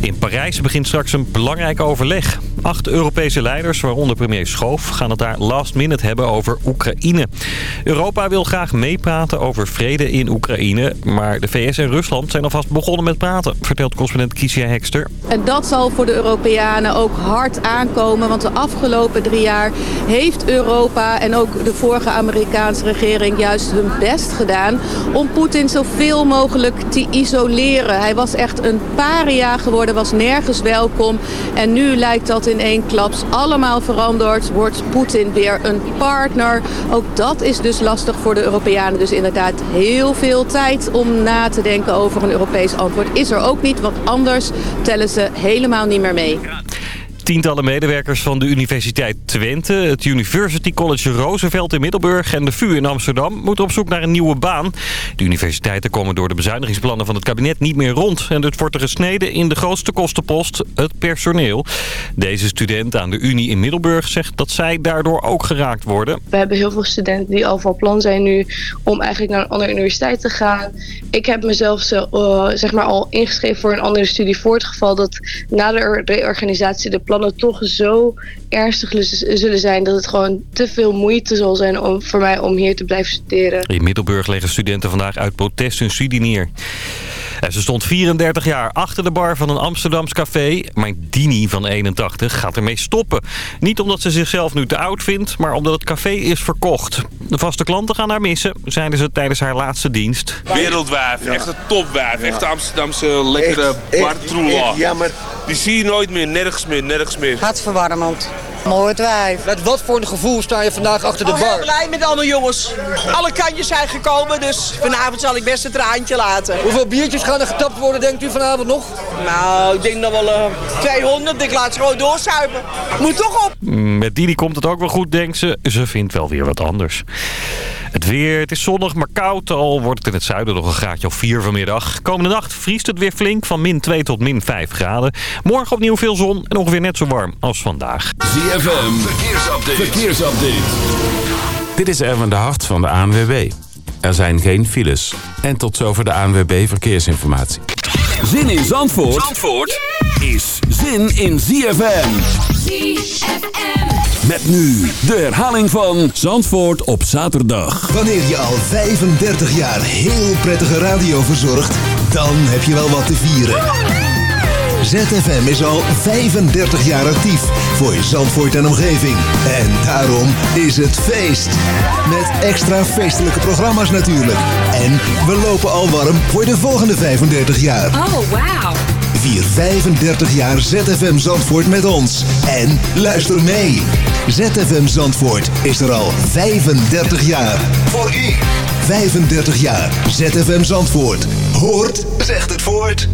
In Parijs begint straks een belangrijk overleg. Acht Europese leiders, waaronder premier Schoof, gaan het daar last minute hebben over Oekraïne. Europa wil graag meepraten over vrede in Oekraïne. Maar de VS en Rusland zijn alvast begonnen met praten, vertelt correspondent Kiesja Hekster. En dat zal voor de Europeanen ook hard aankomen. Want de afgelopen drie jaar heeft Europa en ook de vorige Amerikaanse regering juist hun best gedaan om Poetin zoveel mogelijk te isoleren. Hij was echt een paria geworden, was nergens welkom. En nu lijkt dat in één klaps allemaal veranderd. Wordt Poetin weer een partner. Ook dat is dus lastig voor de Europeanen. Dus inderdaad heel veel tijd om na te denken over een Europees antwoord. Is er ook niet, want anders tellen ze helemaal niet meer mee. Tientallen medewerkers van de Universiteit Twente, het University College Roosevelt in Middelburg en de VU in Amsterdam moeten op zoek naar een nieuwe baan. De universiteiten komen door de bezuinigingsplannen van het kabinet niet meer rond. En het wordt er gesneden in de grootste kostenpost, het personeel. Deze student aan de Unie in Middelburg zegt dat zij daardoor ook geraakt worden. We hebben heel veel studenten die al van plan zijn nu om eigenlijk naar een andere universiteit te gaan. Ik heb mezelf zo, uh, zeg maar al ingeschreven voor een andere studie voor het geval dat na de reorganisatie de plannen toch zo ernstig zullen zijn dat het gewoon te veel moeite zal zijn om, voor mij om hier te blijven studeren. In Middelburg leggen studenten vandaag uit protest hun studie neer. En ze stond 34 jaar achter de bar van een Amsterdams café. Maar Dini van 81 gaat ermee stoppen. Niet omdat ze zichzelf nu te oud vindt, maar omdat het café is verkocht. De vaste klanten gaan haar missen, zeiden ze tijdens haar laatste dienst. Wereldwijf, echt een topwijf. Echt Amsterdamse lekkere bartroela. Ja, maar... Die zie je nooit meer, nergens meer, nergens meer. Hartverwarmend. Mooi wijf. Met wat voor een gevoel sta je vandaag achter de oh, bar? Ik blij met alle jongens. Alle kantjes zijn gekomen, dus vanavond zal ik best een traantje laten. Hoeveel biertjes gaan er getapt worden, denkt u vanavond nog? Nou, ik denk nog wel uh, 200. Ik laat ze gewoon doorzuipen. Moet toch op. Met Dini komt het ook wel goed, denkt ze. Ze vindt wel weer wat anders. Het weer, het is zonnig, maar koud. Al wordt het in het zuiden nog een graadje of 4 vanmiddag. Komende nacht vriest het weer flink van min 2 tot min 5 graden. Morgen opnieuw veel zon en ongeveer net zo warm als vandaag. ZFM, verkeersupdate. verkeersupdate. Dit is Erwin de Hart van de ANWB. Er zijn geen files. En tot zover de ANWB Verkeersinformatie. Zin in Zandvoort, Zandvoort is zin in ZFM. ZFM. Met nu de herhaling van Zandvoort op zaterdag. Wanneer je al 35 jaar heel prettige radio verzorgt, dan heb je wel wat te vieren. ZFM is al 35 jaar actief voor Zandvoort en omgeving. En daarom is het feest. Met extra feestelijke programma's natuurlijk. En we lopen al warm voor de volgende 35 jaar. Oh, wauw. Vier 35 jaar ZFM Zandvoort met ons. En luister mee. ZFM Zandvoort is er al 35 jaar. Voor u. 35 jaar ZFM Zandvoort. Hoort, zegt het voort.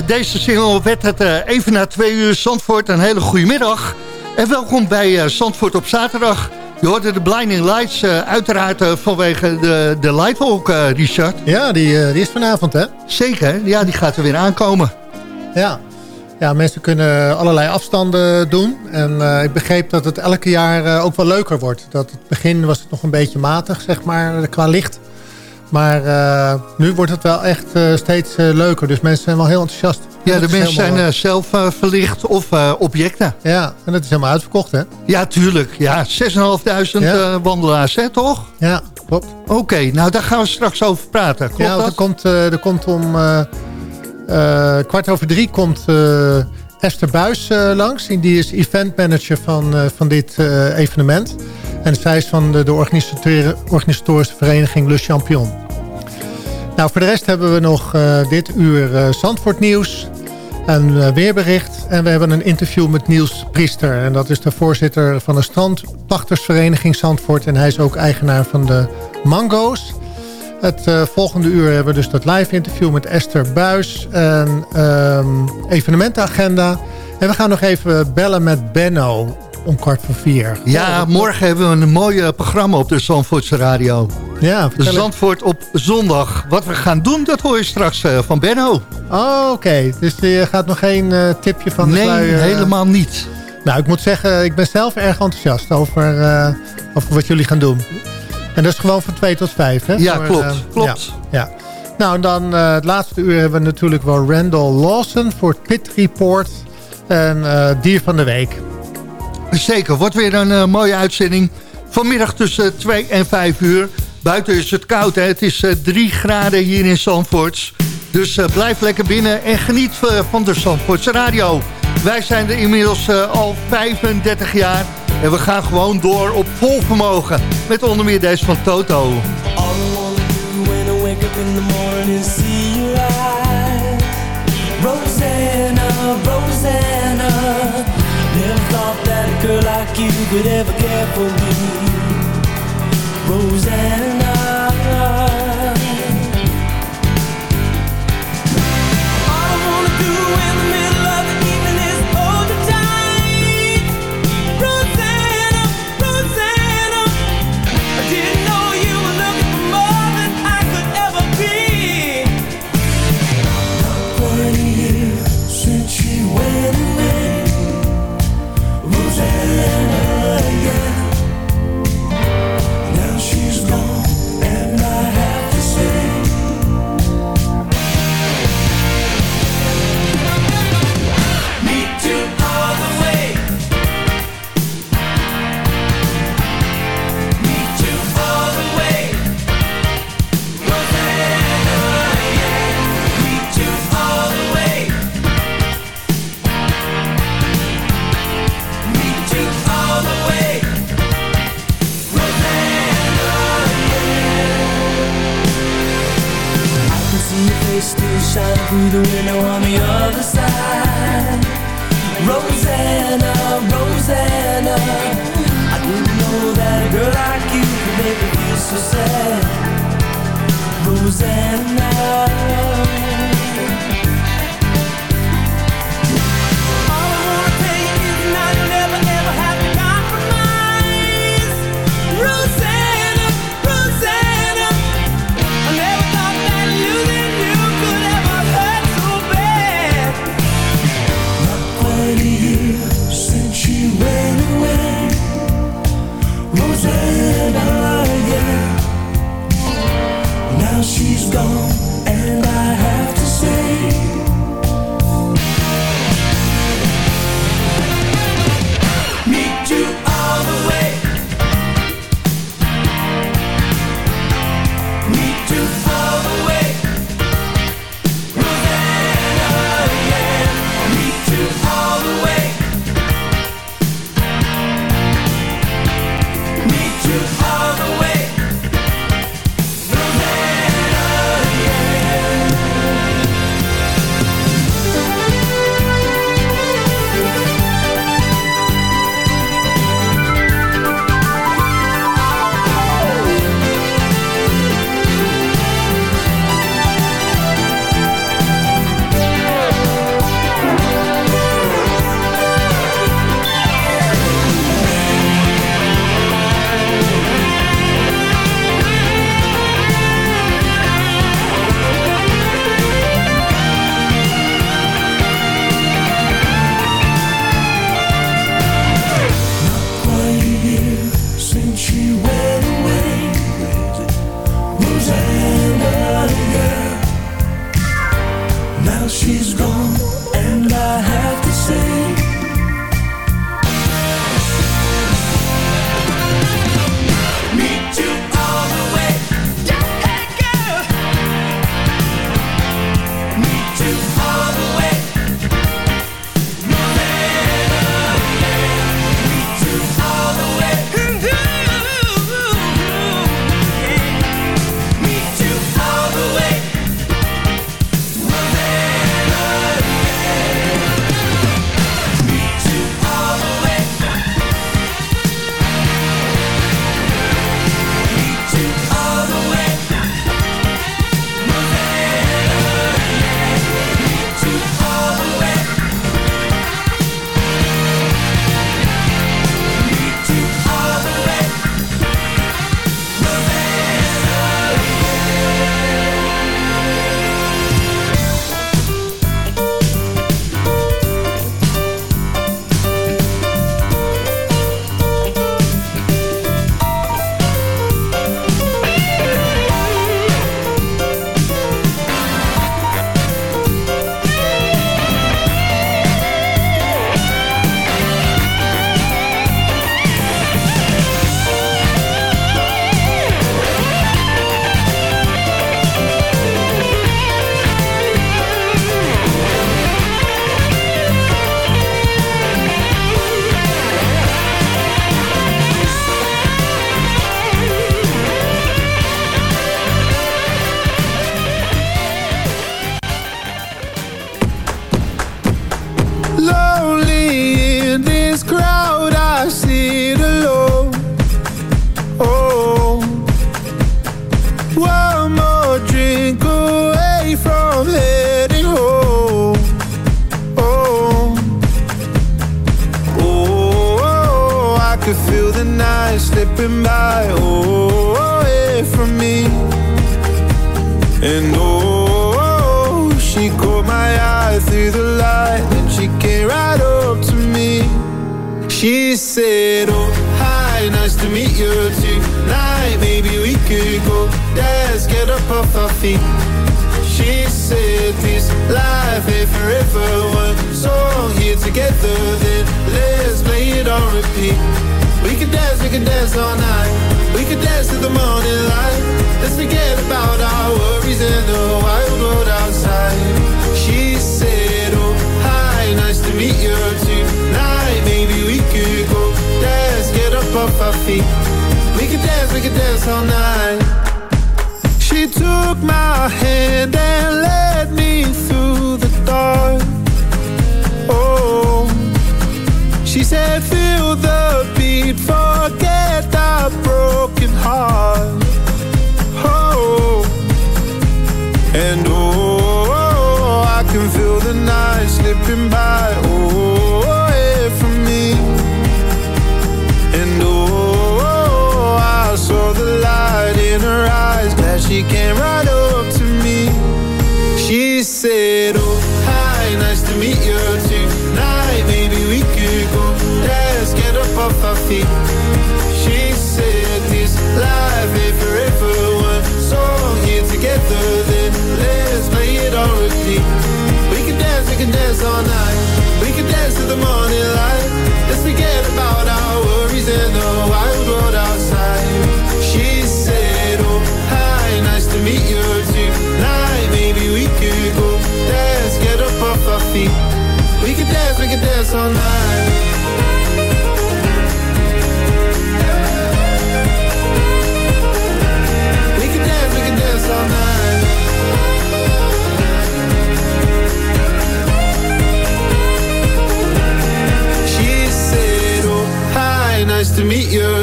Met uh, deze single werd het uh, even na twee uur Zandvoort een hele goede middag. En welkom bij uh, Zandvoort op zaterdag. Je hoorde de Blinding Lights uiteraard vanwege de, de Lightwalk, Richard. Ja, die, die is vanavond hè? Zeker, ja, die gaat er weer aankomen. Ja, ja mensen kunnen allerlei afstanden doen. En ik begreep dat het elke jaar ook wel leuker wordt. Dat het begin was het nog een beetje matig, zeg maar, qua licht. Maar uh, nu wordt het wel echt uh, steeds uh, leuker. Dus mensen zijn wel heel enthousiast. Ja, de mensen zijn zelf verlicht of objecten. Ja, en dat is helemaal uitverkocht, hè? Ja, tuurlijk. Ja, 6.500 ja. wandelaars, hè, toch? Ja, klopt. Oké, okay, nou daar gaan we straks over praten. Klopt ja, dat? Er komt, er komt om kwart over drie komt Esther Buis langs. Die is eventmanager van, van dit evenement. En zij is van de, de organisatorische vereniging Le Champion. Nou, voor de rest hebben we nog dit uur Zandvoort nieuws. Een weerbericht. En we hebben een interview met Niels Priester. En dat is de voorzitter van de strandpachtersvereniging Zandvoort. En hij is ook eigenaar van de Mango's. Het volgende uur hebben we dus dat live interview met Esther Buis. En um, evenementenagenda. En we gaan nog even bellen met Benno om kwart voor vier. Ja, morgen hebben we een mooi programma op de Zandvoortse radio. Ja, Zandvoort op zondag. Wat we gaan doen, dat hoor je straks uh, van Benno. Oh, oké. Dus je gaat nog geen uh, tipje van de nee, sluier? Nee, helemaal niet. Nou, ik moet zeggen, ik ben zelf erg enthousiast over, uh, over wat jullie gaan doen. En dat is gewoon van 2 tot 5, hè? Ja, Voor, klopt. klopt. Ja, ja. Nou, dan het laatste uur hebben we natuurlijk wel Randall Lawson voor het Pit Report. En Dier van de Week. Zeker, wordt weer een uh, mooie uitzending. Vanmiddag tussen 2 en 5 uur. Buiten is het koud, hè? het is uh, 3 graden hier in Zandvoort. Dus blijf lekker binnen en geniet van de Zandvoortse radio. Wij zijn er inmiddels al 35 jaar. En we gaan gewoon door op vol vermogen. Met onder meer deze van Toto. Rosanna, Rosanna. That could ever care for me Rosanna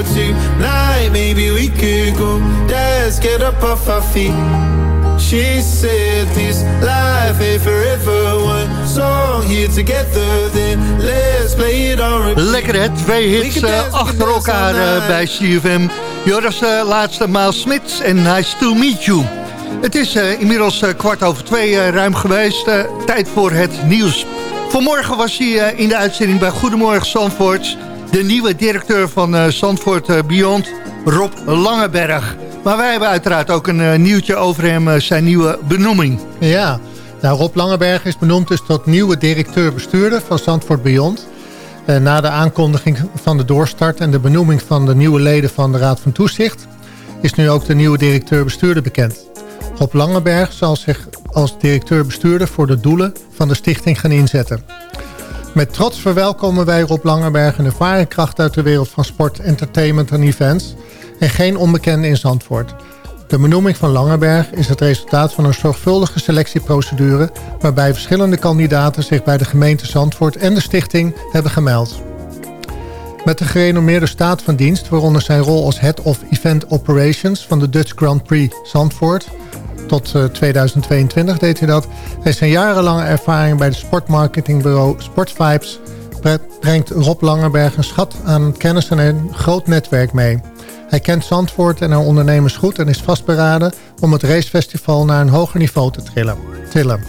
you tonight. Maybe we could go dance, get up off our feet. She said, This life ain't forever. One song here together, then let's play it on repeat. Lekker hè, twee hits eh, achter elkaar eh, bij CFM. Joris uh, laatste maal Smits en Nice to Meet You. Het is inmiddels kwart over twee ruim geweest. Tijd voor het nieuws. Vanmorgen was hij in de uitzending bij Goedemorgen Zandvoort. De nieuwe directeur van eh, Zandvoort eh, Beyond, Rob Langeberg. Maar wij hebben uiteraard ook een eh, nieuwtje over hem, zijn nieuwe benoeming. Ja, nou, Rob Langeberg is benoemd dus tot nieuwe directeur-bestuurder van Zandvoort Beyond. Na de aankondiging van de doorstart en de benoeming van de nieuwe leden van de Raad van Toezicht... is nu ook de nieuwe directeur-bestuurder bekend. Rob Langeberg zal zich als directeur-bestuurder voor de doelen van de stichting gaan inzetten. Met trots verwelkomen wij Rob Langeberg een ervaren kracht uit de wereld van sport, entertainment en events... en geen onbekende in Zandvoort. De benoeming van Langeberg is het resultaat van een zorgvuldige selectieprocedure... waarbij verschillende kandidaten zich bij de gemeente Zandvoort en de stichting hebben gemeld. Met de gerenommeerde staat van dienst, waaronder zijn rol als Head of Event Operations van de Dutch Grand Prix Zandvoort... tot eh, 2022 deed hij dat. Hij zijn jarenlange ervaring bij het sportmarketingbureau Sportvibes... bre- brengt Rob Langeberg een schat aan kennis en een groot netwerk mee... Hij kent Zandvoort en haar ondernemers goed en is vastberaden om het racefestival naar een hoger niveau te tillen.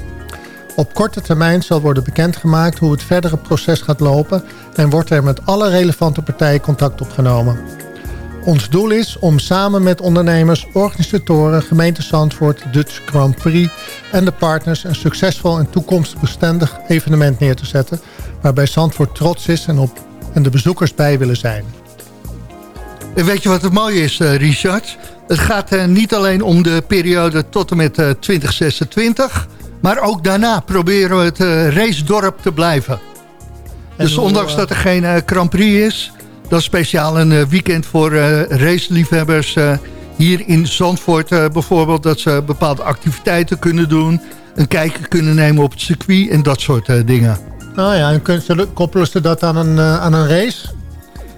Op korte termijn zal worden bekendgemaakt hoe het verdere proces gaat lopen en wordt er met alle relevante partijen contact opgenomen. Ons doel is om samen met ondernemers, organisatoren, gemeente Zandvoort, Dutch Grand Prix en de partners een succesvol en toekomstbestendig evenement neer te zetten waarbij Zandvoort trots is en, op, en de bezoekers bij willen zijn. En weet je wat het mooie is, eh, Richard? Het gaat eh, niet alleen om de periode tot en met eh, 2026... maar ook daarna proberen we het eh, racedorp te blijven. En dus ondanks eh, dat er geen eh, Grand Prix is... dat is speciaal een eh, weekend voor eh, raceliefhebbers... eh, hier in Zandvoort bijvoorbeeld... dat ze bepaalde activiteiten kunnen doen... een kijkje kunnen nemen op het circuit en dat soort dingen. Nou ja, en kun- zullen- koppelen ze dat aan een, aan een race?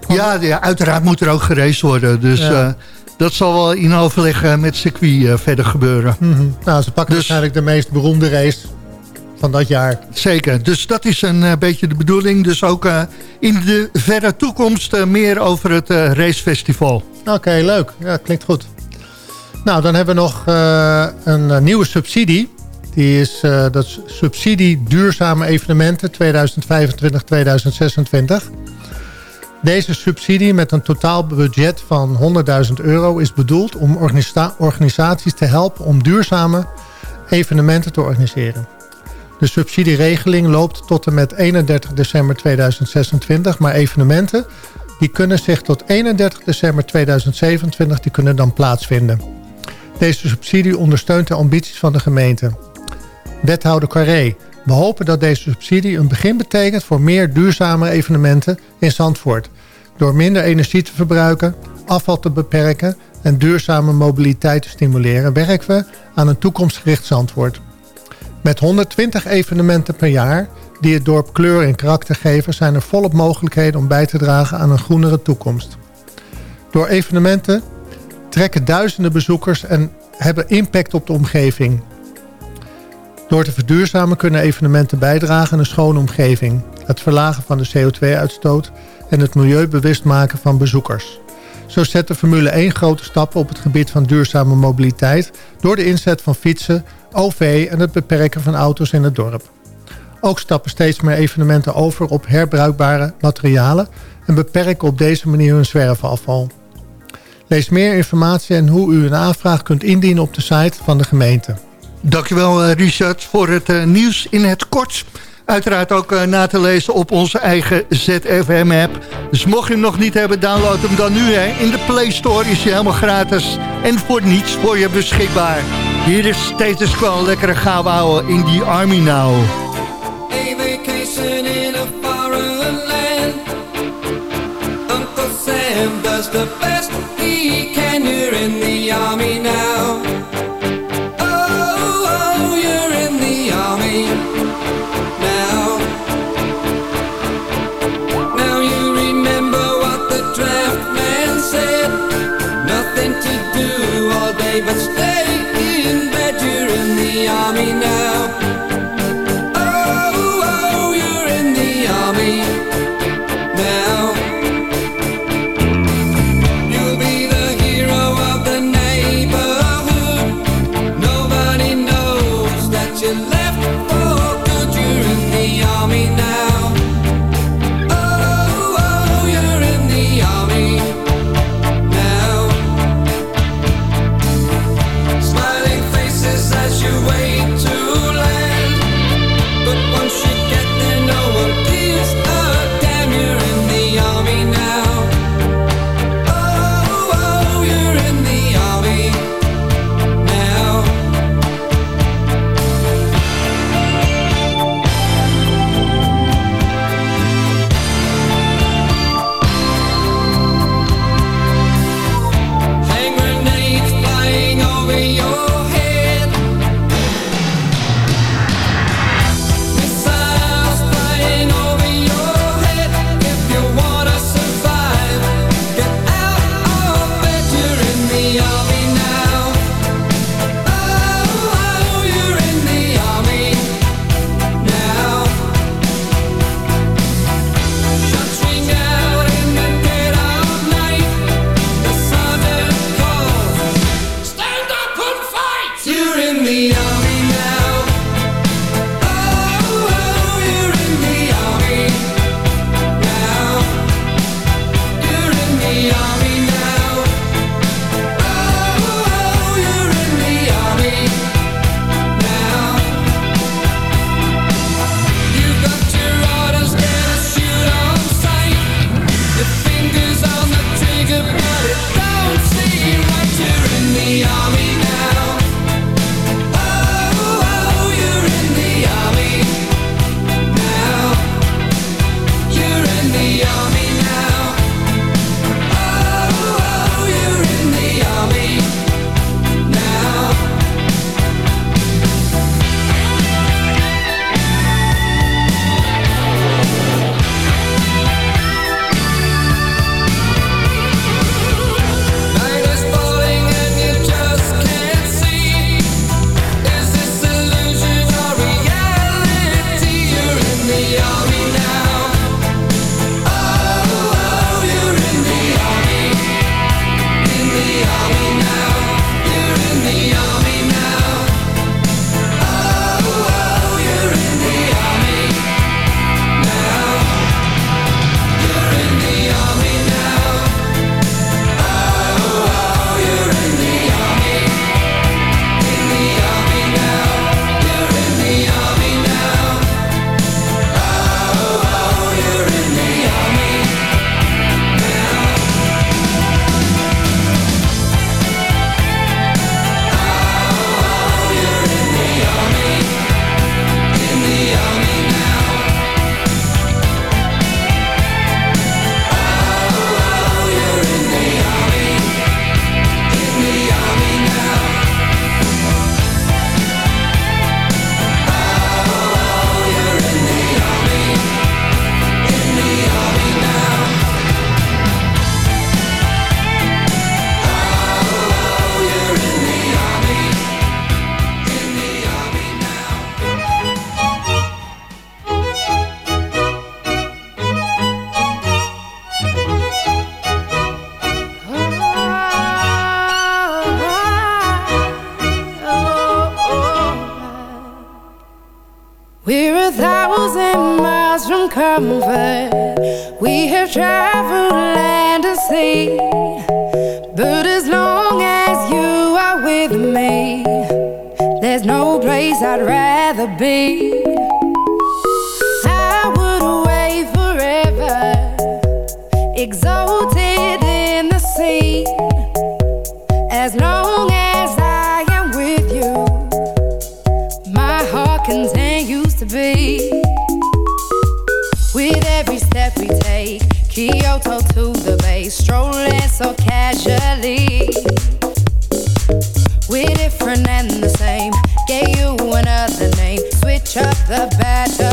Ja, ja, uiteraard moet er ook geraced worden. Dus Ja. dat zal wel in overleg met circuit verder gebeuren. Mhm. Nou, ze pakken waarschijnlijk de meest beroemde race van dat jaar. Zeker, dus dat is een eh, beetje de bedoeling. Dus ook eh, in de verre toekomst eh, meer over het racefestival. Oké, leuk. Ja, klinkt goed. Nou, dan hebben we nog een nieuwe subsidie. Die is eh, dat is subsidie duurzame evenementen 2025-2026. Deze subsidie met een totaal budget van 100.000 euro is bedoeld om organisa- organisaties te helpen om duurzame evenementen te organiseren. De subsidieregeling loopt tot en met 31 december 2026, maar evenementen die kunnen zich tot 31 december 2027 die kunnen dan plaatsvinden. Deze subsidie ondersteunt de ambities van de gemeente. Wethouder Carré. We hopen dat deze subsidie een begin betekent voor meer duurzame evenementen in Zandvoort. Door minder energie te verbruiken, afval te beperken en duurzame mobiliteit te stimuleren... werken we aan een toekomstgericht Zandvoort. Met 120 evenementen per jaar die het dorp kleur en karakter geven... zijn er volop mogelijkheden om bij te dragen aan een groenere toekomst. Door evenementen trekken duizenden bezoekers en hebben impact op de omgeving. Door te verduurzamen kunnen evenementen bijdragen aan een schone omgeving... het verlagen van de CO2-uitstoot en het milieubewust maken van bezoekers. Zo zet de Formule 1 grote stappen op het gebied van duurzame mobiliteit... door de inzet van fietsen, OV en het beperken van auto's in het dorp. Ook stappen steeds meer evenementen over op herbruikbare materialen... en beperken op deze manier hun zwerfafval. Lees meer informatie en hoe u een aanvraag kunt indienen op de site van de gemeente. Dankjewel eh, Richard voor het uh, nieuws in het kort. Uiteraard ook uh, na te lezen op onze eigen ZFM-app. Dus mocht je hem nog niet hebben, download hem dan nu. Hè. In de Play Store is hij helemaal gratis en voor niets voor je beschikbaar. Hier is Status Quo, lekkere gauw in die Army Now. Does the best he can You're in the army now what's the batteries.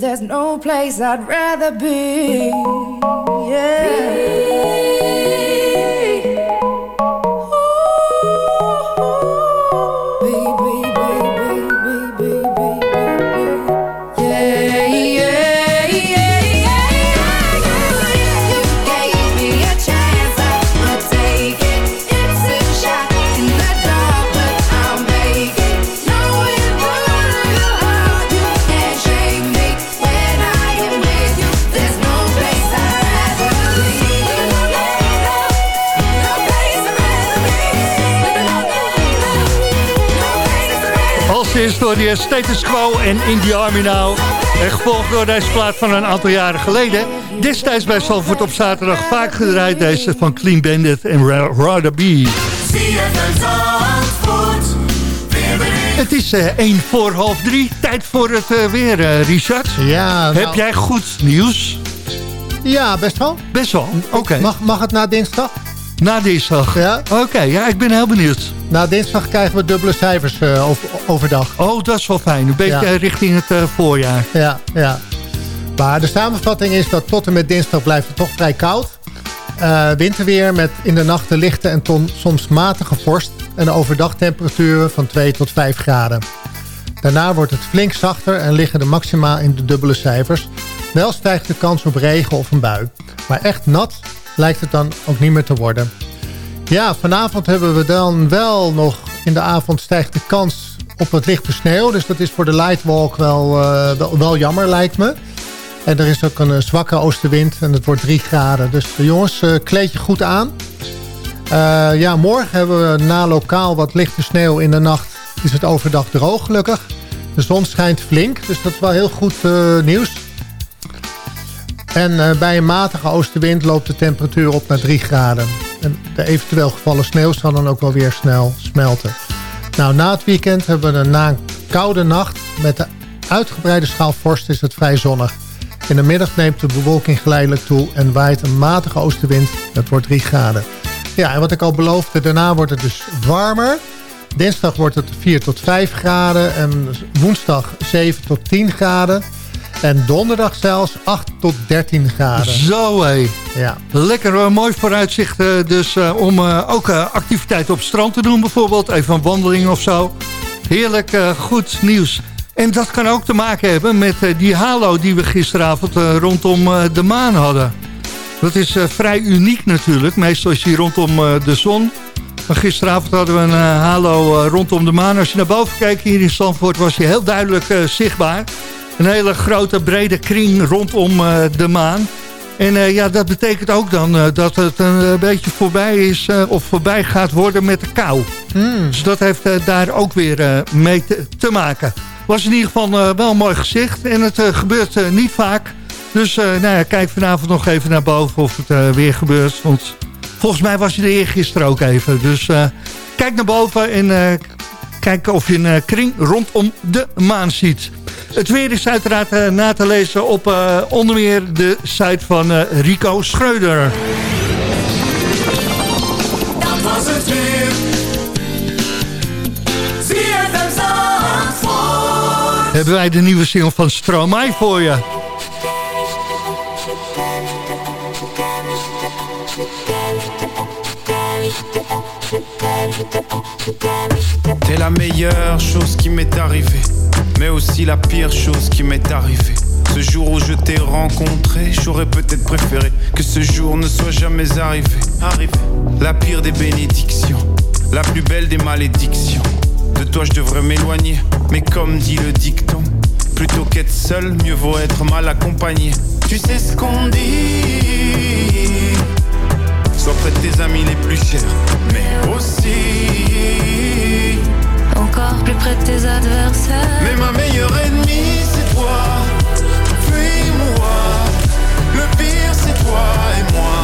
There's no place I'd rather be. Als eerst door die Status Quo en In The Army Now. En gevolgd door deze plaat van een aantal jaren geleden. Destijds bij Zalvoort op zaterdag vaak gedraaid. Deze van Clean Bandit en Ra- Rather Be. Het is eh 1 voor half 3. Tijd voor het eh, weer, eh, Richard. Ja, Heb nou- jij goed nieuws? Ja, best wel. Best wel, oké. Mag, mag het na dinsdag? Na dinsdag? Ja. Oké, ja, ik ben heel benieuwd. Na dinsdag krijgen we dubbele cijfers eh, over, overdag. Oh, dat is wel fijn. Een beetje Ja. richting het eh, voorjaar. Ja, ja. Maar de samenvatting is dat tot en met dinsdag blijft het toch vrij koud. Eh, winterweer met in de nachten lichte en ton, soms matige vorst. En overdag temperaturen van 2 tot 5 graden. Daarna wordt het flink zachter en liggen de maxima in de dubbele cijfers. Wel stijgt de kans op regen of een bui. Maar echt nat lijkt het dan ook niet meer te worden. Ja, vanavond hebben we dan wel nog... In de avond stijgt de kans op wat lichte sneeuw. Dus dat is voor de lightwalk wel, eh, wel, wel jammer, lijkt me. En er is ook een eh, zwakke oostenwind en het wordt 3 graden. Dus eh, jongens, kleed je goed aan. Ja, morgen hebben we na lokaal wat lichte sneeuw in de nacht. Is het overdag droog, gelukkig. De zon schijnt flink, dus dat is wel heel goed nieuws. En eh, bij een matige oostenwind loopt de temperatuur op naar 3 graden. En de eventueel gevallen sneeuw zal dan ook wel weer snel smelten. Nou, na het weekend hebben we een, na een koude nacht met de uitgebreide schaal vorst is het vrij zonnig. In de middag neemt de bewolking geleidelijk toe en waait een matige oostenwind. Het wordt 3 graden. Ja, en wat ik al beloofde, daarna wordt het dus warmer. Dinsdag wordt het 4 tot 5 graden. En woensdag 7 tot 10 graden. En donderdag zelfs 8 tot 13 graden. Zo hé. Ja. Lekker eh, mooi vooruitzicht. eh, dus eh, om ook activiteiten op het strand te doen bijvoorbeeld. Even een wandeling of zo. Heerlijk goed nieuws. En dat kan ook te maken hebben met die halo die we gisteravond rondom de maan hadden. Dat is vrij uniek natuurlijk. Meestal is die rondom de zon. Maar gisteravond hadden we een halo rondom de maan. Als je naar boven kijkt hier in Zandvoort was hij heel duidelijk zichtbaar. Een hele grote brede kring rondom eh, de maan. En eh, ja, dat betekent ook dan eh, dat het een beetje voorbij is of voorbij gaat worden met de kou. Dus dat heeft daar ook weer mee te, te maken. Was in ieder geval wel een mooi gezicht en het gebeurt niet vaak. Dus nou ja, kijk vanavond nog even naar boven of het weer gebeurt. Want volgens mij was je er eergisteren ook even. Dus kijk naar boven en kijk of je een kring rondom de maan ziet. Het weer is uiteraard eh, na te lezen op eh, onder meer de site van eh, Rico Schreuder. Dat was het weer. Hebben wij de nieuwe single van Stromae voor je. T'es la meilleure chose qui m'est arrivée, mais aussi la pire chose qui m'est arrivée. Ce jour où je t'ai rencontré, j'aurais peut-être préféré que ce jour ne soit jamais arrivé. Arrivé. La pire des bénédictions, la plus belle des malédictions. De toi je devrais m'éloigner, mais comme dit le dicton, plutôt qu'être seul, mieux vaut être mal accompagné. Tu sais ce qu'on dit Sois près de tes amis les plus chers, mais aussi plus près de tes adversaires. Mais ma meilleure ennemie c'est toi Fuis-moi Le pire c'est toi et moi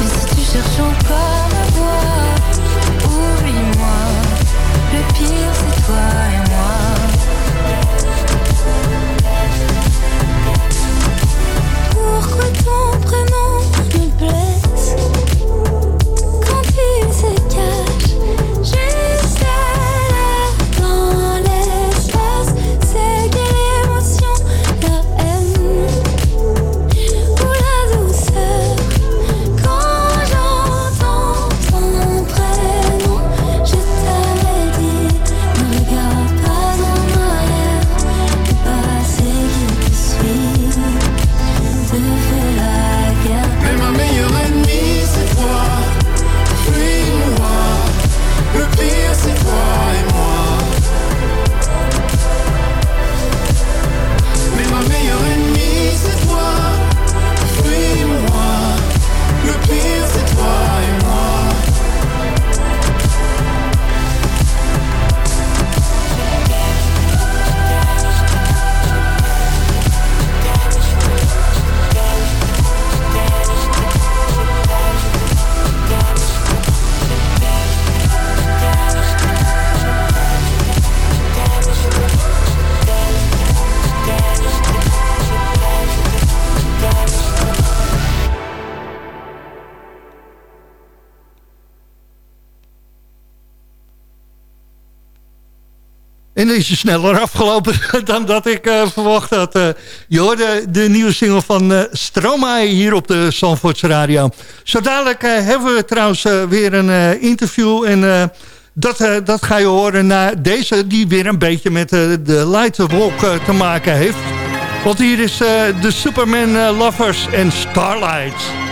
Mais si tu cherches encore à voir, oublie-moi. Le pire c'est toi et moi. Pourquoi ton prénom En is je sneller afgelopen dan dat ik eh, verwacht had. Eh, je hoorde de nieuwe single van eh Stromae hier op de Zandvoortse Radio. Zo dadelijk hebben we trouwens weer een interview. En dat, dat ga je horen na deze die weer een beetje met de Lightwalk eh, te maken heeft. Want hier is de Superman Lovers en Starlight.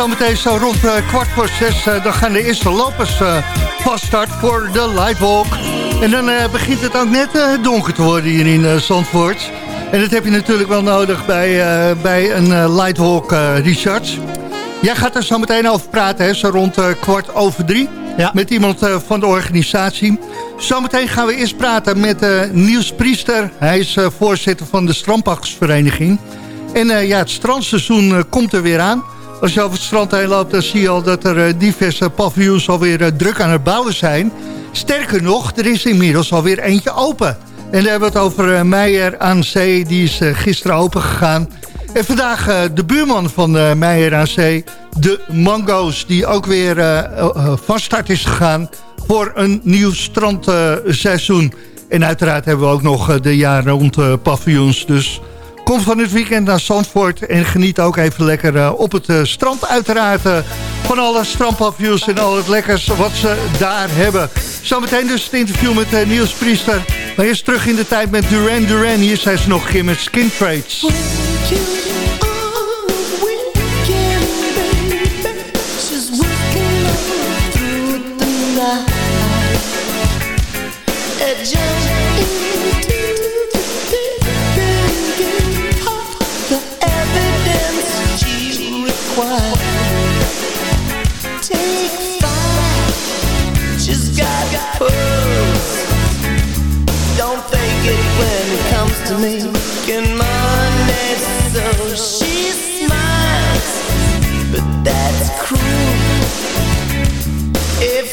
Zometeen zo rond eh, kwart voor zes... eh, dan gaan de eerste lopers eh van start voor de Lightwalk. En dan eh, begint het ook net eh, donker te worden hier in eh, Zandvoort. En dat heb je natuurlijk wel nodig bij, eh, bij een eh, Lightwalk, eh, Richard. Jij gaat er zo meteen over praten, hè, zo rond eh, kwart over drie. Met iemand eh, van de organisatie. Zometeen gaan we eerst praten met eh, Niels Priester. Hij is eh, voorzitter van de Strandpachtersvereniging. En eh, ja, het strandseizoen eh, komt er weer aan. Als je over het strand heen loopt, dan zie je al dat er eh, diverse paviljoens alweer eh, druk aan het bouwen zijn. Sterker nog, er is inmiddels alweer eentje open. En daar hebben we het over eh, Meijer aan Zee. Die is gisteren open gegaan. En vandaag de buurman van Meijer aan Zee, de Mango's, die ook weer van start is gegaan voor een nieuw strandseizoen. en uiteraard hebben we ook nog de jaar rond paviljoens. Dus kom van het weekend naar Zandvoort en geniet ook even lekker eh, op het eh, strand uiteraard. eh, van alle strandpaviljoens en al het lekkers wat ze daar hebben. Zometeen dus het interview met Niels Priester. Maar eerst terug in de tijd met Duran Duran. Hier zijn ze nog een keer met Skin Trades.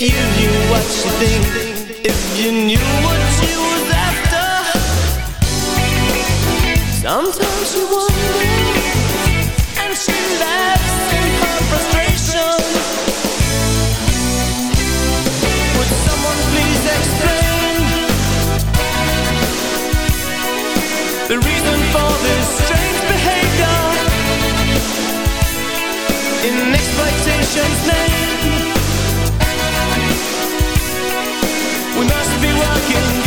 You knew what she think, if you knew what she was after, sometimes you wonder, and she laughs in her frustration. Would someone please explain the reason for this strange behavior? in exploitation's name. can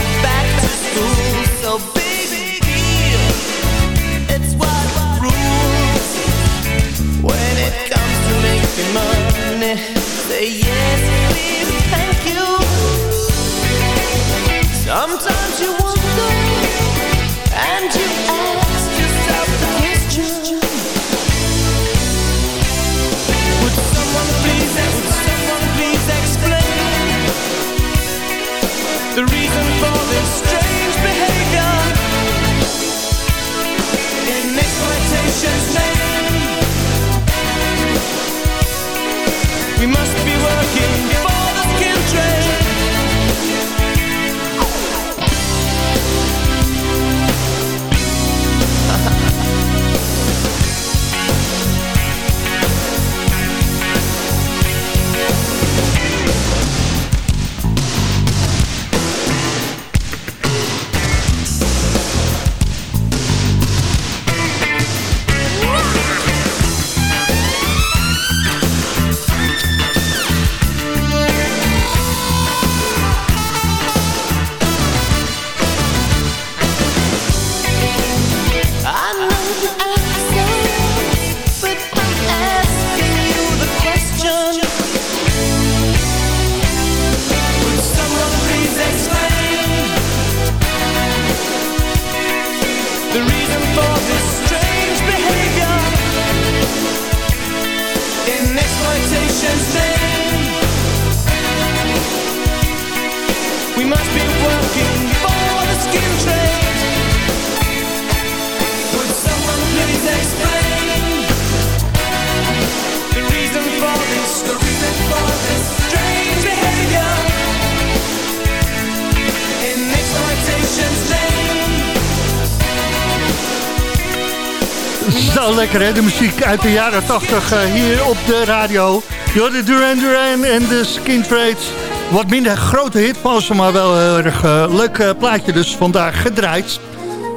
Zo lekker hè, de muziek uit de jaren 80 eh, hier op de radio. Jordi Duran Duran en de Skin Trades. Wat minder grote hit van ze, maar wel heel erg eh, leuk eh, plaatje dus vandaag gedraaid.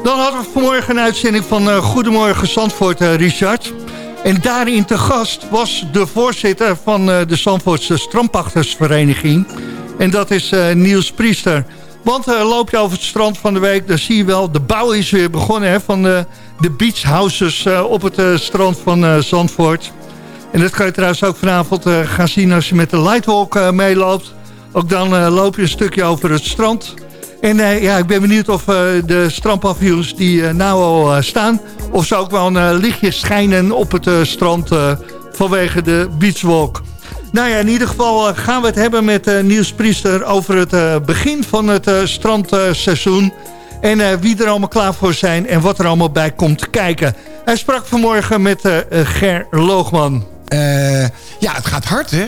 Dan hadden we vanmorgen een uitzending van Goedemorgen Zandvoort, Richard. En daarin te gast was de voorzitter van de Zandvoortse Strandpachtersvereniging. En dat is Niels Priester. Want eh, loop je over het strand van de week, dan zie je wel... de bouw is weer begonnen hè, van de, de beachhouses eh, op het eh, strand van eh, Zandvoort. En dat kan je trouwens ook vanavond eh, gaan zien als je met de Lightwalk eh, meeloopt. Ook dan eh, loop je een stukje over het strand. En eh, ja, ik ben benieuwd of eh, de strandpaviljoens die eh, nou al eh, staan... of ze ook wel een eh, lichtje schijnen op het eh, strand eh, vanwege de beachwalk. Nou ja, in ieder geval eh, gaan we het hebben met eh, Niels Priester... over het eh, begin van het eh, strandseizoen... en eh, wie er allemaal klaar voor zijn en wat er allemaal bij komt kijken. Hij sprak vanmorgen met Ger Loogman. Eh, ja, het gaat hard, hè?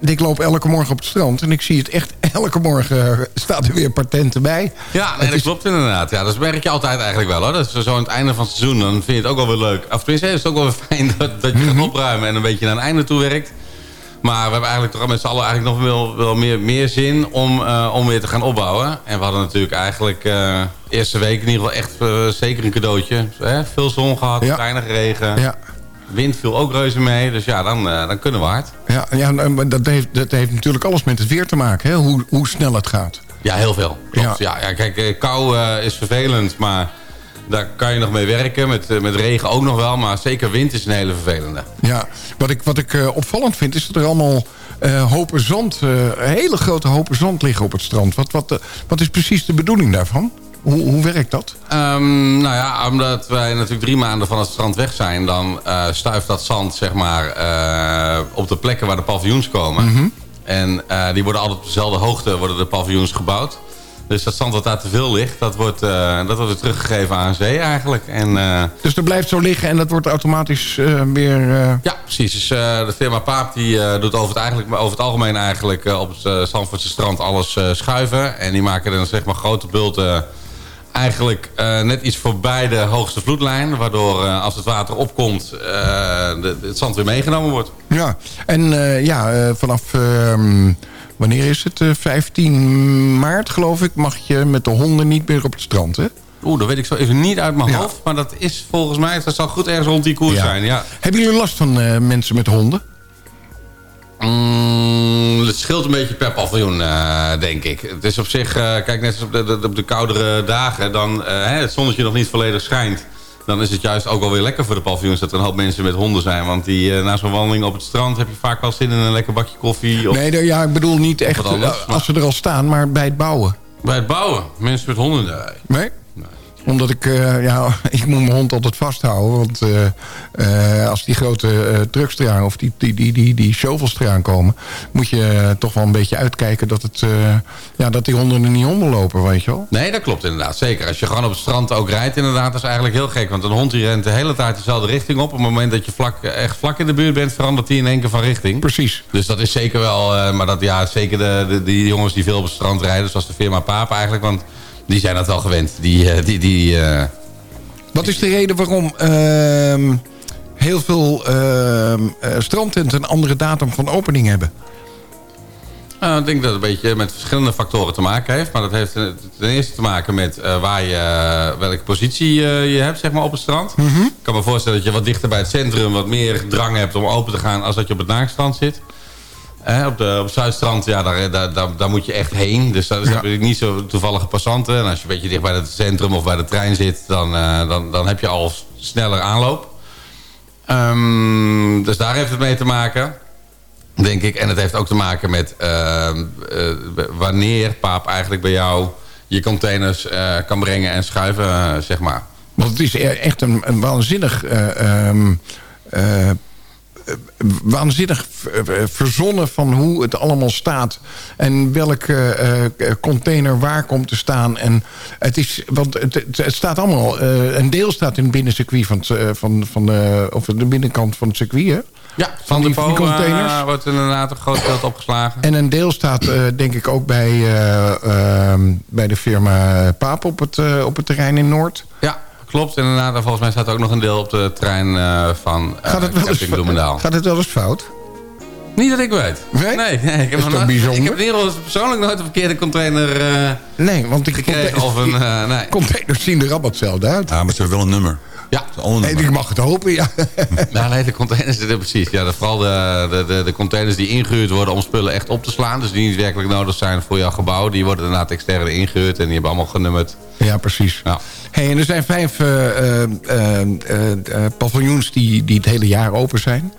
Ik loop elke morgen op het strand en ik zie het echt elke morgen staat er weer patenten bij. Ja, nee, dat klopt inderdaad. Ja, dat merk je altijd eigenlijk wel. Hoor. Dat is zo aan het einde van het seizoen, dan vind je het ook wel weer leuk. Of tenminste, is het ook wel weer fijn dat, dat je gaat opruimen en een beetje naar een einde toe werkt. Maar we hebben eigenlijk toch met z'n allen eigenlijk nog wel, wel meer, meer zin om, eh, om weer te gaan opbouwen. En we hadden natuurlijk eigenlijk eh eerste week in ieder geval echt eh, zeker een cadeautje. Hè? Veel zon gehad, weinig regen. Ja. Wind viel ook reuze mee, dus ja, dan, dan kunnen we hard. Ja, ja nou, dat, heeft, dat heeft natuurlijk alles met het weer te maken, hè? Hoe, hoe snel het gaat. Ja, heel veel. Klopt. Ja. Ja, kijk, kou is vervelend, maar daar kan je nog mee werken. Met, eh, met regen ook nog wel, maar zeker wind is een hele vervelende. Ja, wat ik, wat ik eh, opvallend vind is dat er allemaal eh, hopen zand, hele grote hopen zand liggen op het strand. Wat, wat, wat is precies de bedoeling daarvan? Hoe, hoe werkt dat? Ehm, nou ja, omdat wij natuurlijk drie maanden van het strand weg zijn... dan stuift dat zand zeg maar, op de plekken waar de paviljoens komen. Mhm. En die worden altijd op dezelfde hoogte worden de paviljoens gebouwd. Dus dat zand wat daar te veel ligt, dat wordt, eh, dat wordt teruggegeven aan zee eigenlijk. En, eh, Dus dat blijft zo liggen en dat wordt automatisch eh, weer... ja, precies. Dus de firma Paap die, doet over het, eigenlijk, over het algemeen eigenlijk op het uh, Zandvoortse strand alles schuiven. En die maken dan zeg maar grote bulten eigenlijk net iets voorbij de hoogste vloedlijn. Waardoor als het water opkomt de, het zand weer meegenomen wordt. Ja, en ja, vanaf... wanneer is het? Eh, 15 maart geloof ik mag je met de honden niet meer op het strand, hè? Oeh, dat weet ik zo even niet uit mijn hoofd. Maar dat is volgens mij, dat zal goed ergens rond die koers Ja. zijn. Ja. Hebben jullie last van eh, mensen met honden? Mm, het scheelt een beetje per paviljoen, eh, denk ik. Het is op zich, eh, kijk, net als op de, de, op de koudere dagen... dan eh, hè, het zonnetje nog niet volledig schijnt... dan is het juist ook wel weer lekker voor de paviljoens... dat er een hoop mensen met honden zijn. Want die, eh, na zo'n wandeling op het strand... heb je vaak wel zin in een lekker bakje koffie. Of Nee, ja, ik bedoel niet echt wat anders, eh, als ze er al staan, maar bij het bouwen. bij het bouwen. Mensen met honden. Nee. Nee? Omdat ik, eh, ja, ik moet mijn hond altijd vasthouden. Want eh, eh, als die grote trucks eraan of die, die, die, die, die shovels eraan komen... moet je toch wel een beetje uitkijken dat, het, ja, dat die honden er niet onder lopen, weet je wel. Nee, dat klopt inderdaad. Zeker. Als je gewoon op het strand ook rijdt inderdaad, dat is eigenlijk heel gek. Want een hond die rent de hele tijd dezelfde richting op. Op het moment dat je vlak, echt vlak in de buurt bent, verandert hij in één keer van richting. Precies. Dus dat is zeker wel, maar dat ja, zeker de, de, die jongens die veel op het strand rijden, zoals de firma Paap eigenlijk. Want die zijn dat wel gewend. Die, eh, die, die, eh, Wat is de reden waarom ehm, heel veel strandtenten een andere datum van opening hebben? Nou, ik denk dat het een beetje met verschillende factoren te maken heeft. Maar dat heeft ten eerste te maken met waar je, welke positie je hebt zeg maar, op het strand. Ik kan me voorstellen dat je wat dichter bij het centrum... wat meer drang hebt om open te gaan als dat je op het naakstrand zit. Eh, op, de, op het Zuidstrand, ja, daar, daar, daar, daar moet je echt heen. Dus daar heb je niet zo toevallige passanten. En als je een beetje dicht bij het centrum of bij de trein zit... dan, eh, dan, dan heb je al sneller aanloop. Ehm, dus daar heeft het mee te maken denk ik. En het heeft ook te maken met ehm, eh, wanneer paap eigenlijk bij jou je containers eh, kan brengen en schuiven, eh, zeg maar. Want het is e- echt een, een waanzinnig... eh, ehm, eh, eh, waanzinnig v- eh, verzonnen van hoe het allemaal staat. En welke eh, eh, container waar komt te staan. En het is, want het, het, staat allemaal... eh, een deel staat in het binnencircuit van, het, eh, van, van de, of de binnenkant van het circuit, hè? Ja, van die, van die containers. Wordt inderdaad een groot deel opgeslagen. En een deel staat denk ik ook bij, bij de firma Paap op het, op het terrein in Noord. Ja, klopt. Inderdaad. En volgens mij staat ook nog een deel op de trein van gaat het wel eens, Bloemendaal. Gaat het wel eens fout? Niet dat ik weet. Nee? Nee, nee ik, heb dat nooit, bijzonder? ik heb in ieder geval persoonlijk nooit een verkeerde container uh, Nee, want die gekregen. Of een, uh, nee. containers zien er allemaal hetzelfde uit. Ja, maar ze hebben wel een nummer. Ja. Nee, ik mag het hopen, ja. nou, nee, de containers, precies. Ja, vooral de, de, de, de, containers die ingehuurd worden om spullen echt op te slaan. Dus die niet werkelijk nodig zijn voor jouw gebouw. Die worden inderdaad extern ingehuurd en die hebben allemaal genummerd. Ja, precies. Ja. Hey, en er zijn vijf uh, paviljoens die, die het hele jaar open zijn.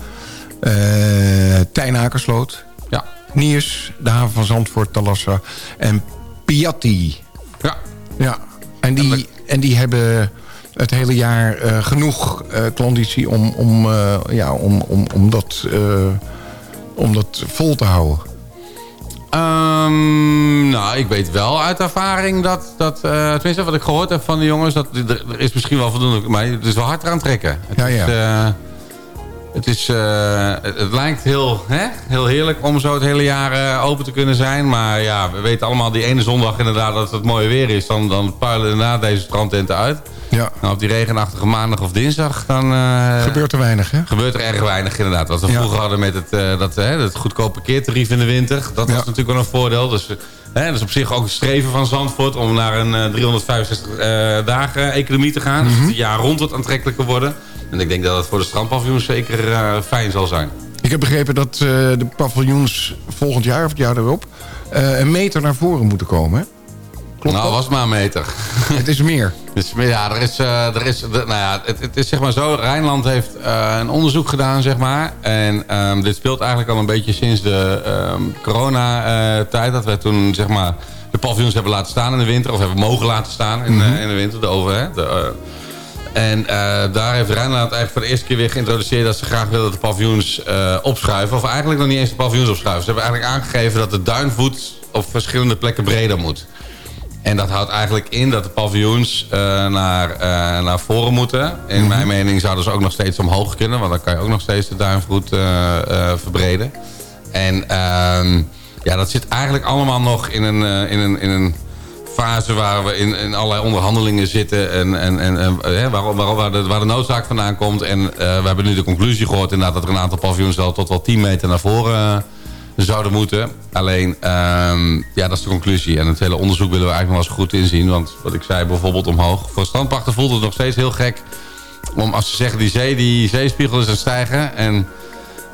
Tijn Akersloot. Ja. Niers, de haven van Zandvoort, Talassa en Piatti. Ja. Ja, en die, en, en die hebben het hele jaar uh, genoeg uh, klanditie om, om, uh, ja, om, om, om, dat, om dat vol te houden. Um, nou, ik weet wel uit ervaring dat, dat tenminste wat ik gehoord heb van de jongens, dat er, is misschien wel voldoende, maar het is wel hard eraan trekken. Het ja, is. Het, is, uh, het, het, lijkt heel, hè, heel heerlijk om zo het hele jaar uh, open te kunnen zijn. Maar ja, we weten allemaal die ene zondag inderdaad dat het mooie weer is. Dan, dan puilen inderdaad deze strandtenten uit. Ja. Nou, op die regenachtige maandag of dinsdag dan... Uh, gebeurt er weinig, hè? Gebeurt er erg weinig, inderdaad. Wat we ja. vroeger hadden met het, dat, het goedkope parkeertarief in de winter. Dat was natuurlijk wel een voordeel. Dus, hè, dat is op zich ook een streven van Zandvoort... om naar een 365 dagen economie te gaan. Mm -hmm. Dus het jaar rond wat aantrekkelijker worden. En ik denk dat het voor de strandpaviljoens zeker fijn zal zijn. Ik heb begrepen dat de paviljoens volgend jaar of het jaar erop... Uh, een meter naar voren moeten komen. Hè? Klopt nou, dat? was maar een meter. het is meer. Het is meer ja, er is, er is, nou ja, het, het, is zeg maar zo. Rijnland heeft een onderzoek gedaan, zeg maar. En um, dit speelt eigenlijk al een beetje sinds de um, coronatijd. dat we toen, zeg maar, de paviljoens hebben laten staan in de winter. Of hebben mogen laten staan in, mm -hmm. in de winter. De over, de, en daar heeft Rijnland eigenlijk voor de eerste keer weer geïntroduceerd... dat ze graag willen dat de paviljoens opschuiven. Of eigenlijk nog niet eens de paviljoens opschuiven. Ze hebben eigenlijk aangegeven dat de duinvoet op verschillende plekken breder moet. En dat houdt eigenlijk in dat de paviljoens uh, naar, naar voren moeten. In -hmm. mijn mening zouden ze ook nog steeds omhoog kunnen. Want dan kan je ook nog steeds de duinvoet verbreden. En ehm, ja, dat zit eigenlijk allemaal nog in een... in een, in een fase waar we in, in allerlei onderhandelingen zitten... en, en, en, en hè, waar, waar, waar, de, waar de noodzaak vandaan komt. En uh, we hebben nu de conclusie gehoord inderdaad... dat er een aantal paviljoens wel tot wel 10 meter naar voren uh, zouden moeten. Alleen, um, ja, dat is de conclusie. En het hele onderzoek willen we eigenlijk nog eens goed inzien. Want wat ik zei, bijvoorbeeld omhoog. Voor strandpachten voelt het nog steeds heel gek... om als ze zeggen die zee, die zeespiegel is aan het stijgen... en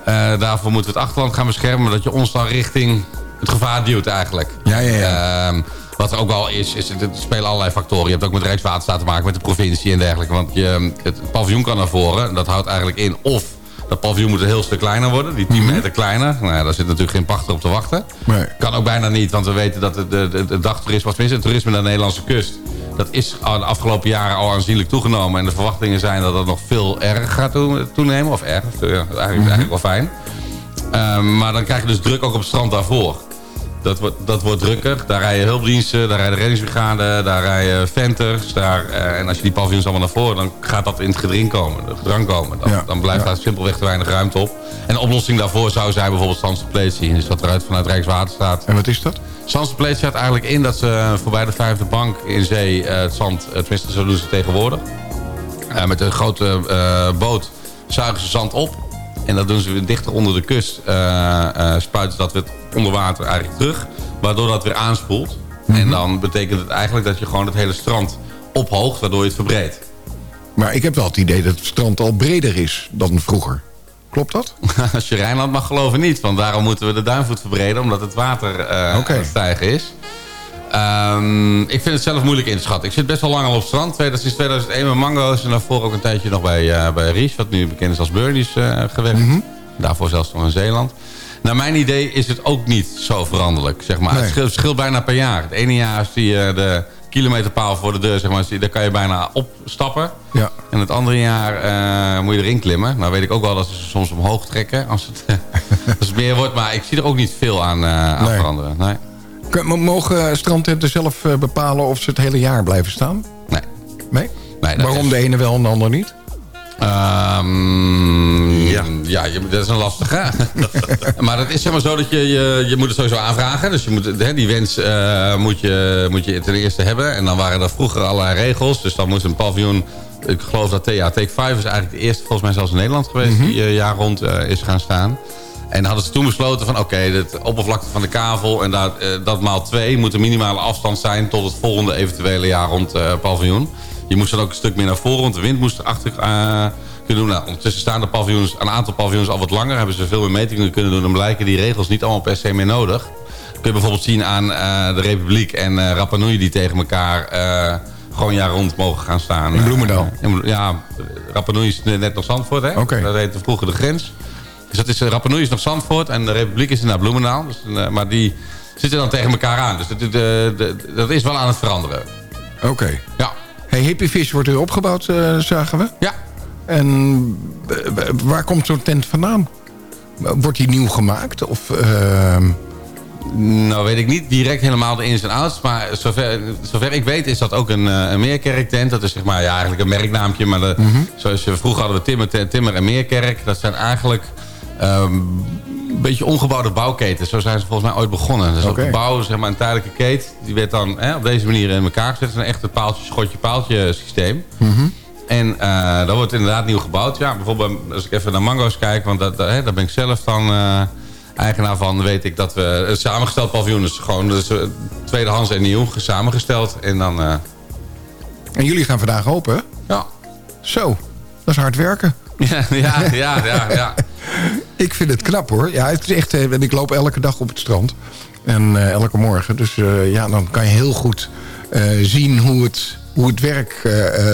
uh, daarvoor moeten we het achterland gaan beschermen... dat je ons dan richting het gevaar duwt eigenlijk. Ja, ja, ja. Um, wat er ook wel is, is er spelen allerlei factoren. Je hebt ook met Rijkswaterstaat te maken met de provincie en dergelijke. Want je, het paviljoen kan naar voren. Dat houdt eigenlijk in of dat paviljoen moet een heel stuk kleiner worden. Die 10 mm -hmm. meter kleiner. Nou ja, daar zit natuurlijk geen pachter op te wachten. Nee. Kan ook bijna niet, want we weten dat het, de, de, de dagtoerisme, tenminste het toerisme naar de Nederlandse kust... dat is de afgelopen jaren al aanzienlijk toegenomen. En de verwachtingen zijn dat dat nog veel erger gaat toenemen. Of erg, ja, eigenlijk, mm -hmm. eigenlijk wel fijn. Um, maar dan krijg je dus druk ook op het strand daarvoor. Dat wordt, dat wordt drukker. Daar rijden hulpdiensten, daar rijden reddingsbrigade, daar rijden venters. Daar, uh, en als je die paviljoens allemaal naar voren, dan gaat dat in het gedring komen, het gedrang komen. Dan, Ja, dan blijft ja. daar simpelweg te weinig ruimte op. En de oplossing daarvoor zou zijn bijvoorbeeld standsupletie. Dus dat eruit vanuit Rijkswaterstaat. En wat is dat? Zandspleet staat eigenlijk in dat ze voorbij de vijfde bank in zee uh, het zand, tenminste zo doen ze tegenwoordig. Met een grote boot zuigen ze zand op. En dat doen ze weer dichter onder de kust. spuiten ze dat weer onder water eigenlijk terug. Waardoor dat weer aanspoelt. Mhm. En dan betekent het eigenlijk dat je gewoon het hele strand ophoogt. Waardoor je het verbreedt. Maar ik heb wel het idee dat het strand al breder is dan vroeger. Klopt dat? Als je Rijnland mag geloven niet. Want daarom moeten we de duinvoet verbreden. Omdat het water uh, okay. aan het stijgen is. Um, ik vind het zelf moeilijk in te schatten. Ik zit best wel lang al op het strand. Is sinds 2001 met Mango's. En daarvoor ook een tijdje nog bij, uh, bij Ries. Wat nu bekend is als Burnies uh, gewerkt. Mhm. Daarvoor zelfs nog in Zeeland. Naar mijn idee is het ook niet zo veranderlijk. Zeg maar. Nee. Het scheelt, verschilt bijna per jaar. Het ene jaar zie je de kilometerpaal voor de deur. Zeg maar, daar kan je bijna opstappen. Ja. En het andere jaar eh, moet je erin klimmen. Nou weet ik ook wel dat ze soms omhoog trekken. Als het, als het meer wordt. Maar ik zie er ook niet veel aan, aan Nee. veranderen. Nee. Mogen strandtenten zelf eh, bepalen of ze het hele jaar blijven staan? Nee. Nee? Waarom is- de ene wel en de ander niet? Ehm, ja, ja dat is een lastige. maar het is zeg maar zo dat je, je, je moet het sowieso aanvragen. Dus je moet, hè, die wens eh, moet, je, moet je ten eerste hebben. En dan waren er vroeger allerlei regels. Dus dan moest een paviljoen... Ik geloof dat ja, Take 5 is eigenlijk de eerste, volgens mij zelfs in Nederland geweest... die uh, jaar rond uh, is gaan staan. En hadden ze toen besloten van oké, okay, de oppervlakte van de kavel... en dat, dat maal 2 moet de minimale afstand zijn... tot het volgende eventuele jaar rond paviljoen. Je moest dan ook een stuk meer naar voren, want de wind moest erachter uh, kunnen doen. Nou, ondertussen staan de paviljoens, een aantal paviljoens al wat langer. Hebben ze veel meer metingen kunnen doen. Dan blijken die regels niet allemaal per se meer nodig. kun je bijvoorbeeld zien aan uh, de Republiek en uh, Rapa Nui die tegen elkaar gewoon jaar rond mogen gaan staan. In Bloemendaal? ja, Rapa Nui is net nog Zandvoort, hè? Okay. Dat heette vroeger de grens. Dus dat is, Rapa Nui is nog Zandvoort en de Republiek is naar Bloemendaal. Dus, maar die zitten dan tegen elkaar aan. Dus dat, dat is wel aan het veranderen. Oké. Okay. Ja. Hey, Hippie Fish wordt weer opgebouwd, uh, zagen we. Ja. En waar komt zo'n tent vandaan? Wordt die nieuw gemaakt? Of. Nou, weet ik niet direct helemaal de ins en outs. Maar zover, zover ik weet is dat ook een, een meerkerktent. Dat is zeg maar ja, eigenlijk een merknaampje. Maar de, mm -hmm. zoals je, vroeger hadden we Timmer, Timmer en Meerkerk. Dat zijn eigenlijk um, een beetje ongebouwde bouwketens. Zo zijn ze volgens mij ooit begonnen. Dus okay. op de bouw, zeg maar een tijdelijke keet. Die werd dan hè, op deze manier in elkaar gezet. Het is een echte paaltje, schotje, paaltje systeem. Mm -hmm. En uh, dat wordt inderdaad nieuw gebouwd. Ja, bijvoorbeeld als ik even naar Mango's kijk. Want dat, hè, daar ben ik zelf dan uh, eigenaar van. Weet ik dat we een samengesteld paviljoen is. Gewoon dus, uh, tweedehands en nieuw samengesteld. En dan... En jullie gaan vandaag open? Ja. Zo, dat is hard werken. Ja, ja, ja, ja. ja. ik vind het knap hoor. Ja, het is echt, en ik loop elke dag op het strand. En uh, elke morgen. Dus uh, ja, dan kan je heel goed uh, zien hoe het, hoe het werk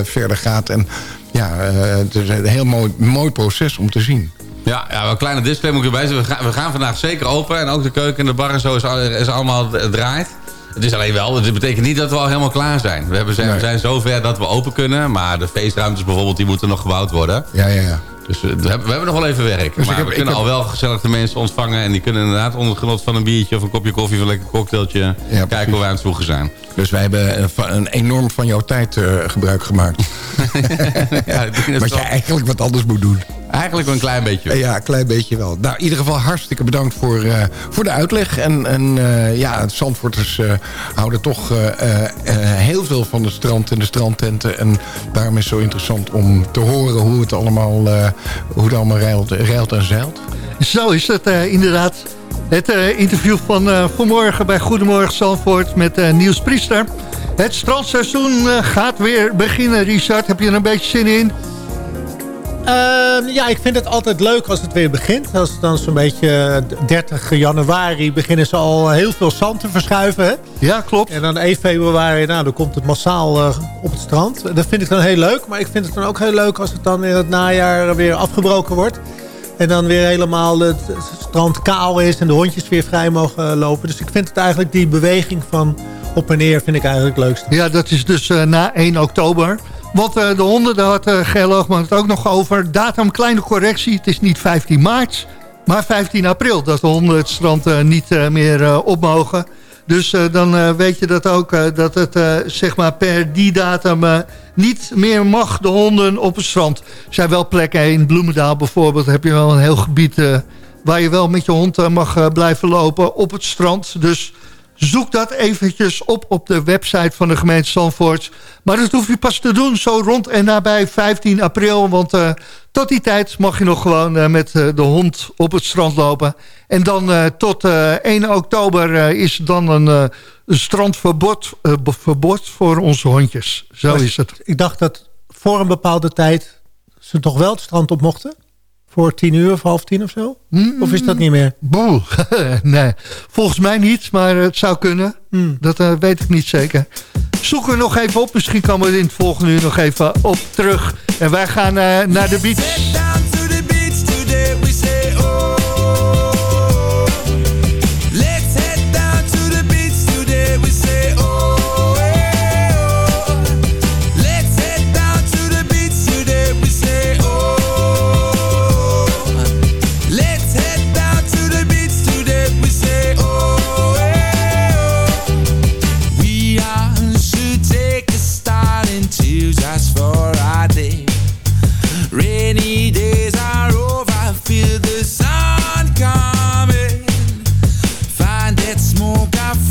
verder gaat. En ja, het is een heel mooi, mooi proces om te zien. Ja, ja een kleine disclaimer moet ik erbij zeggen. We gaan, we gaan vandaag zeker open. En ook de keuken en de bar en zo is, is allemaal draait. Het is alleen wel, het betekent niet dat we al helemaal klaar zijn. We, hebben zijn, nee. we zijn zover dat we open kunnen. Maar de feestruimtes bijvoorbeeld, die moeten nog gebouwd worden. Ja, ja, ja. Dus we hebben, we hebben nog wel even werk. Dus maar heb, we kunnen al wel gezellig de mensen ontvangen. En die kunnen inderdaad onder genot van een biertje of een kopje koffie of een lekker cocktailtje ja, kijken hoe wij aan het vroegen zijn. Dus wij hebben een enorm van jouw tijd uh, gebruik gemaakt. ja, Wat je eigenlijk wat anders moet doen. Eigenlijk wel een klein beetje. Ja, een klein beetje wel. Nou, in ieder geval hartstikke bedankt voor, uh, voor de uitleg. En, en uh, ja, het Zandvoorters uh, houden toch heel veel van het strand en de strandtenten. En daarom is het zo interessant om te horen hoe het allemaal, hoe het allemaal reilt, reilt en zeilt. Zo is het inderdaad. Het interview van vanmorgen bij Goedemorgen Zandvoort met Niels Priester. Het strandseizoen gaat weer beginnen, Richard. Heb je er een beetje zin in? Uh, ja, ik vind het altijd leuk als het weer begint. Als het dan zo'n beetje 30 januari beginnen ze al heel veel zand te verschuiven. Hè? Ja, klopt. En dan 1 februari, nou, dan komt het massaal uh, op het strand. Dat vind ik dan heel leuk. Maar ik vind het dan ook heel leuk als het dan in het najaar weer afgebroken wordt. En dan weer helemaal het strand kaal is en de hondjes weer vrij mogen lopen. Dus ik vind het eigenlijk die beweging van op en neer vind ik eigenlijk het leukste. Ja, dat is dus uh, na 1 oktober. Want uh, de honden, daar had uh, Gerloogman het ook nog over. Datum, kleine correctie. Het is niet 15 maart, maar 15 april. Dat de honden het strand niet meer op mogen. Dus dan weet je dat ook. dat het zeg maar per die datum niet meer mag. De honden op het strand. Er zijn wel plekken in Bloemendaal bijvoorbeeld. heb je wel een heel gebied waar je wel met je hond mag blijven lopen op het strand. Dus... Zoek dat eventjes op op de website van de gemeente Zandvoort. Maar dat hoef je pas te doen zo rond en nabij 15 april. Want uh, tot die tijd mag je nog gewoon uh, met uh, de hond op het strand lopen. En dan tot 1 oktober is dan een, strandverbod verbod voor onze hondjes. Zo maar is het. Ik dacht dat voor een bepaalde tijd ze toch wel het strand op mochten? Voor tien uur of half tien of zo? Mm, of is dat niet meer? Boe. nee, volgens mij niet, maar het zou kunnen. Mm. Dat uh, weet ik niet zeker. Zoeken we nog even op. Misschien komen we in het volgende uur nog even op terug. En wij gaan uh, naar de beach. don't